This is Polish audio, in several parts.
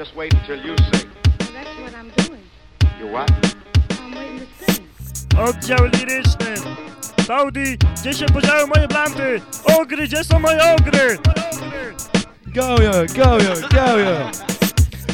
Just wait until you sing. Well, that's what I'm doing. You what? I'm waiting to sing. Oddział liryczny. Saudi, gdzie się podziały moje blanty? Ogry, gdzie są moje ogry? Gojo, gojo, gojo!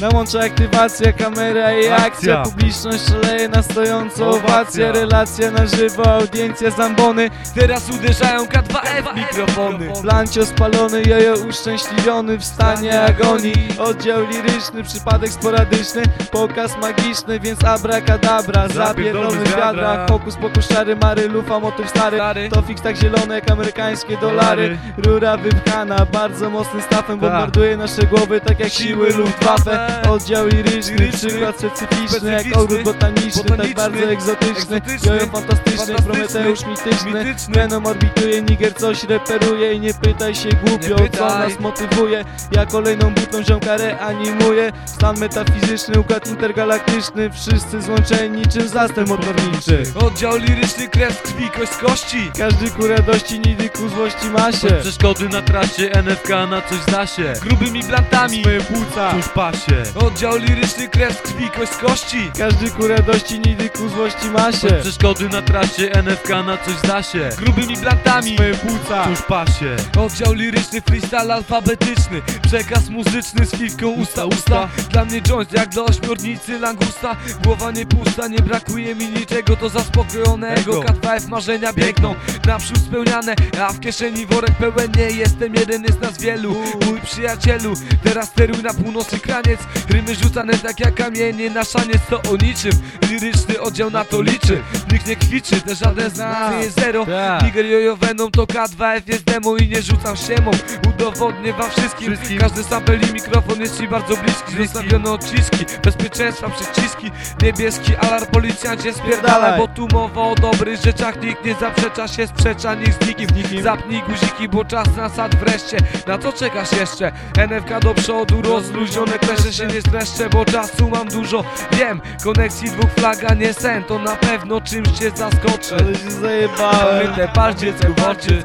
Na łącze aktywacja, kamera i akcja, Akcja. Publiczność szaleje na stojąco. Owacja. Relacja na żywo, audiencja zambony. Teraz uderzają K2F mikrofony. Blancio spalony, jojo uszczęśliwiony w stanie agonii. Oddział liryczny, przypadek sporadyczny Pokaz magiczny, więc abracadabra. Zapierdolmy z wiadra, hokus pokus szary mary Lufa motyw stary, Stary. to fix tak zielone jak amerykańskie dolary. Rura wypchana, bardzo mocnym stawem Bombarduje nasze głowy tak jak siły Luftwaffe Oddział liryczny, Liryczny, przykład specyficzny Jak ogród botaniczny, tak botaniczny, bardzo egzotyczny. Jojo fantastyczny, Prometeusz mityczny. mityczny. Venom orbituje, Niger coś reperuje I nie pytaj się głupio, Nie co pytaj. nas motywuje. Ja kolejną butą ziomka reanimuję. Stan metafizyczny, układ intergalaktyczny. Wszyscy złączeni niczym zastęp motorniczy Oddział liryczny, krew krwi, kość z kości. Każdy ku radości, nidy ku złości ma się. Przeszkody na trasie, NFK na coś zda się Grubymi blantami Swoje płuca. Tuż pasie Oddział liryczny, krew z krwi, kość kości. Każdy ku radości, nidy ku złości ma się. Przeszkody na trasie, NFK na coś zda się. Grubymi blantami Swoje płuca. Tuż pasie. Oddział liryczny, freestyle alfabetyczny. Przekaz muzyczny z chwilką usta usta. Dla mnie joint jak dla ośmiornicy langusta. Głowa nie pusta, nie brakuje mi niczego. To zaspokojonego. Ego. K2F marzenia biegną. Naprzód spełniane, a w kieszeni worek pełen. Nie jestem Jeden jest nas wielu, mój przyjacielu Teraz steruj na północy kraniec Rymy rzucane tak jak kamienie na szaniec To o niczym, liryczny oddział na to liczy Nikt nie kwiczy, też żaden z nas nie jest zero Tak. Niger jojo venom to K2F jest demo i nie rzucam siemą Udowodnię wam wszystkim, Wszystkim. Każdy sample i mikrofon jest ci bardzo bliski Zostawione odciski, bezpieczeństwa przyciski Niebieski alarm, policjancie Spierdalaj. Bo tu mowa o dobrych rzeczach Nikt nie zaprzecza się, sprzecza nikt z nikim nikim. Zapnij guziki, bo czas na sad wreszcie Na co czekasz jeszcze? NFK do przodu, rozluźnione klesze się nie streszczę Bo czasu mam dużo, wiem Koneksji dwóch flaga nie sen. To na pewno czymś cię zaskoczę Ale się zajebałem. Pamiętaj, patrz dziecku w oczy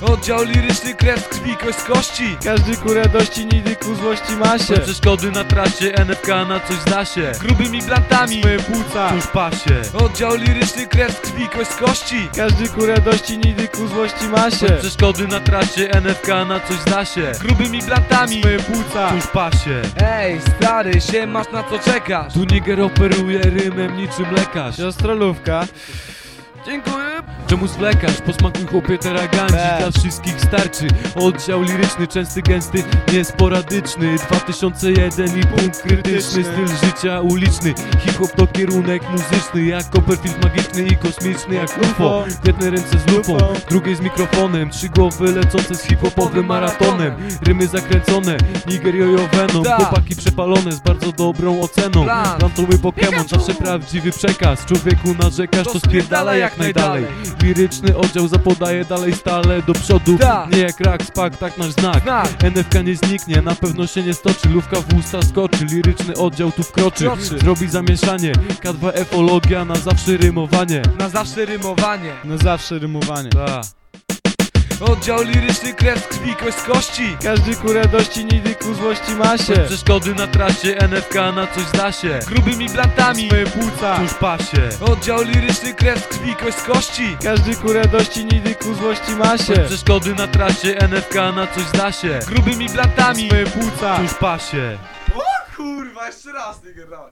Oddział liryczny, krew krwi, kość z kości. Każdy ku radości, nidy ku złości ma się. Przeszkody na trasie, NFK na coś zda się. Grubymi blantami Swoje płuca. Tuż pasie. Oddział liryczny, krew krwi, kość z kości. Każdy ku radości, nidy ku złości ma się. Przeszkody na trasie, NFK na coś zda się. Grubymi blantami Swoje płuca. Tuż pasie. Ej, stary, się masz na co czekasz. Tu Niger operuje rymem niczym lekarz. Siostrolówka Dziękuję. Czemu zwlekasz? Posmakuj chłopie teragandzi. Dla wszystkich starczy. Oddział liryczny, częsty, gęsty, niesporadyczny. 2001 i punkt krytyczny. Styl życia uliczny. Hip-hop to kierunek muzyczny. Jak Copperfield magiczny i kosmiczny Jak UFO W jednej ręce z lupą, drugiej z mikrofonem. Trzy głowy lecące z hip-hopowym maratonem. Rymy zakręcone, Niger jojo venom Tak. Chłopaki przepalone z bardzo dobrą oceną. Plantowy Pokémon, zawsze prawdziwy przekaz. Człowieku narzekasz, to spierdala jak najdalej Liryczny oddział zapodaje dalej stale do przodu. Tak. Nie jak rak, spak, tak nasz znak. Znak. NFK nie zniknie, na pewno się nie stoczy. Lówka w usta skoczy, liryczny oddział tu wkroczy. Wkroczy. Zrobi zamieszanie, K2F-ologia na zawsze rymowanie. Na zawsze rymowanie. No zawsze rymowanie. Ta. Oddział liryczny, krew krwi, kość z kości. Każdy ku radości, nidy ku złości ma się. Przeszkody na trasie, NFK na coś zda się. Grubymi blantami Swoje płuca. Tuż pasie. Oddział liryczny, krew krwi, kość z kości. Każdy ku radości, nidy ku złości ma się. Przeszkody na trasie, NFK na coś zda się. Grubymi blantami Swoje płuca. Tuż pasie. Kurwa, jeszcze raz, nigga,